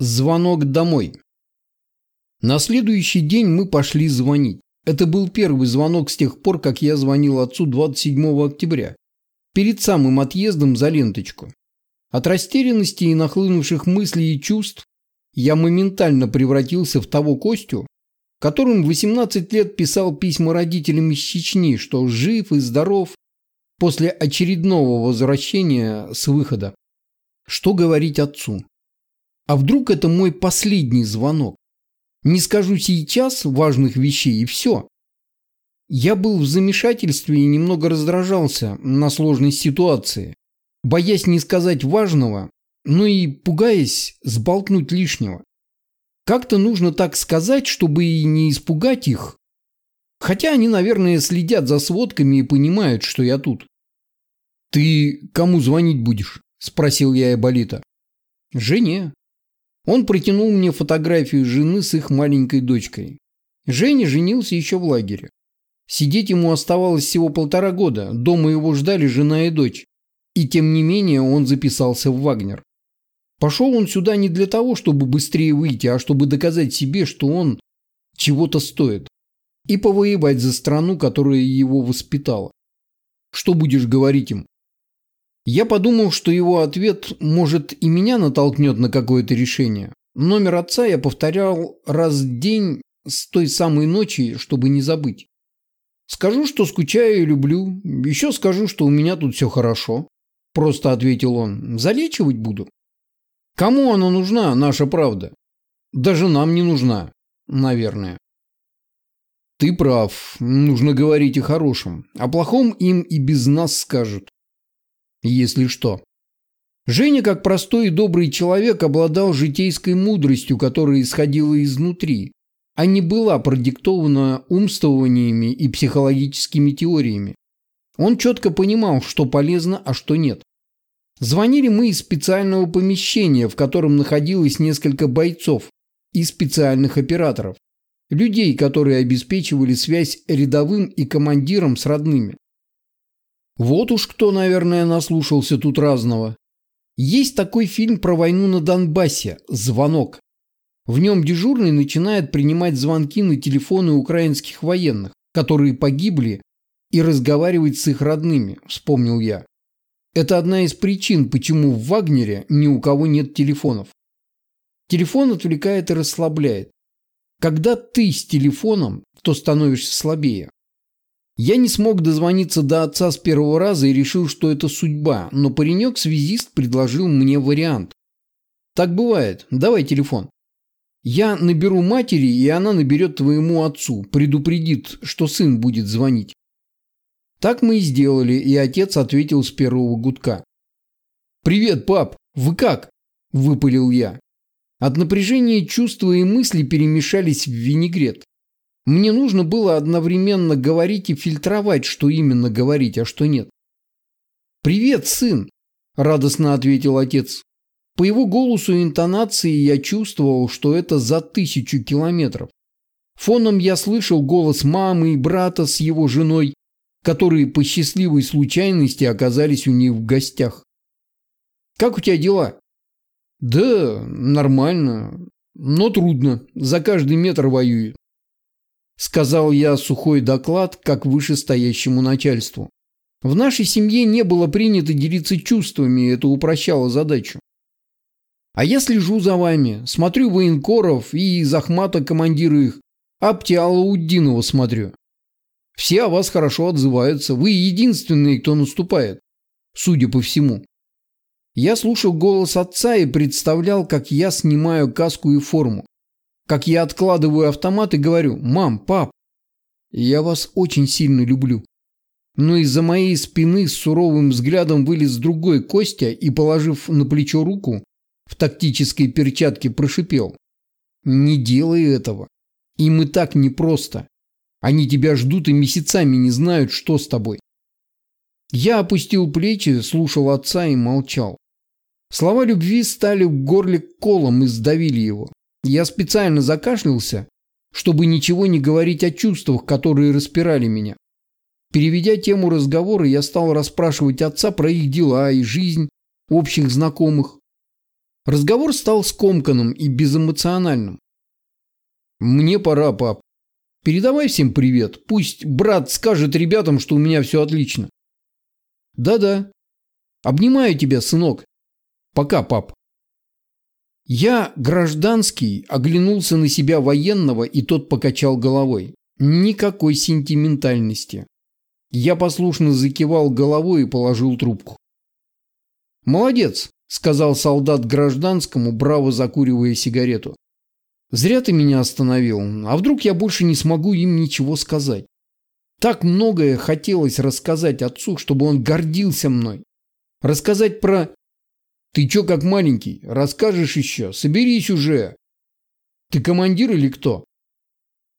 Звонок домой. На следующий день мы пошли звонить. Это был первый звонок с тех пор, как я звонил отцу 27 октября, перед самым отъездом за ленточку. От растерянности и нахлынувших мыслей и чувств я моментально превратился в того Костю, которым 18 лет писал письма родителям из Чечни, что жив и здоров после очередного возвращения с выхода. Что говорить отцу? А вдруг это мой последний звонок? Не скажу сейчас важных вещей и все. Я был в замешательстве и немного раздражался на сложность ситуации, боясь не сказать важного, но и пугаясь сболтнуть лишнего. Как-то нужно так сказать, чтобы и не испугать их. Хотя они, наверное, следят за сводками и понимают, что я тут. «Ты кому звонить будешь?» – спросил я Эболита. «Жене», он протянул мне фотографию жены с их маленькой дочкой. Женя женился еще в лагере. Сидеть ему оставалось всего полтора года, дома его ждали жена и дочь. И тем не менее он записался в Вагнер. Пошел он сюда не для того, чтобы быстрее выйти, а чтобы доказать себе, что он чего-то стоит. И повоевать за страну, которая его воспитала. Что будешь говорить им? Я подумал, что его ответ, может, и меня натолкнет на какое-то решение. Номер отца я повторял раз в день с той самой ночи, чтобы не забыть. Скажу, что скучаю и люблю. Еще скажу, что у меня тут все хорошо. Просто ответил он. Залечивать буду. Кому она нужна, наша правда? Даже нам не нужна, наверное. Ты прав. Нужно говорить о хорошем. О плохом им и без нас скажут если что. Женя, как простой и добрый человек, обладал житейской мудростью, которая исходила изнутри, а не была продиктована умствованиями и психологическими теориями. Он четко понимал, что полезно, а что нет. Звонили мы из специального помещения, в котором находилось несколько бойцов и специальных операторов. Людей, которые обеспечивали связь рядовым и командиром с родными. Вот уж кто, наверное, наслушался тут разного. Есть такой фильм про войну на Донбассе «Звонок». В нем дежурный начинает принимать звонки на телефоны украинских военных, которые погибли, и разговаривать с их родными, вспомнил я. Это одна из причин, почему в Вагнере ни у кого нет телефонов. Телефон отвлекает и расслабляет. Когда ты с телефоном, то становишься слабее. Я не смог дозвониться до отца с первого раза и решил, что это судьба, но паренек-связист предложил мне вариант. Так бывает. Давай телефон. Я наберу матери, и она наберет твоему отцу, предупредит, что сын будет звонить. Так мы и сделали, и отец ответил с первого гудка. «Привет, пап! Вы как?» – выпалил я. От напряжения чувства и мысли перемешались в винегрет. Мне нужно было одновременно говорить и фильтровать, что именно говорить, а что нет. «Привет, сын!» – радостно ответил отец. По его голосу и интонации я чувствовал, что это за тысячу километров. Фоном я слышал голос мамы и брата с его женой, которые по счастливой случайности оказались у них в гостях. «Как у тебя дела?» «Да, нормально, но трудно. За каждый метр воюет. Сказал я сухой доклад, как вышестоящему начальству. В нашей семье не было принято делиться чувствами, это упрощало задачу. А я слежу за вами, смотрю военкоров и Захмата командира их, Аптиалауддинова смотрю. Все о вас хорошо отзываются, вы единственные, кто наступает, судя по всему. Я слушал голос отца и представлял, как я снимаю каску и форму как я откладываю автомат и говорю «Мам, пап, я вас очень сильно люблю». Но из-за моей спины с суровым взглядом вылез другой Костя и, положив на плечо руку, в тактической перчатке прошипел. «Не делай этого. Им и так непросто. Они тебя ждут и месяцами не знают, что с тобой». Я опустил плечи, слушал отца и молчал. Слова любви стали в горле колом и сдавили его. Я специально закашлялся, чтобы ничего не говорить о чувствах, которые распирали меня. Переведя тему разговора, я стал расспрашивать отца про их дела и жизнь общих знакомых. Разговор стал скомканным и безэмоциональным. «Мне пора, пап. Передавай всем привет. Пусть брат скажет ребятам, что у меня все отлично». «Да-да. Обнимаю тебя, сынок. Пока, пап». Я, гражданский, оглянулся на себя военного, и тот покачал головой. Никакой сентиментальности. Я послушно закивал головой и положил трубку. «Молодец», – сказал солдат гражданскому, браво закуривая сигарету. «Зря ты меня остановил. А вдруг я больше не смогу им ничего сказать? Так многое хотелось рассказать отцу, чтобы он гордился мной. Рассказать про... Ты чё как маленький? Расскажешь еще? Соберись уже. Ты командир или кто?»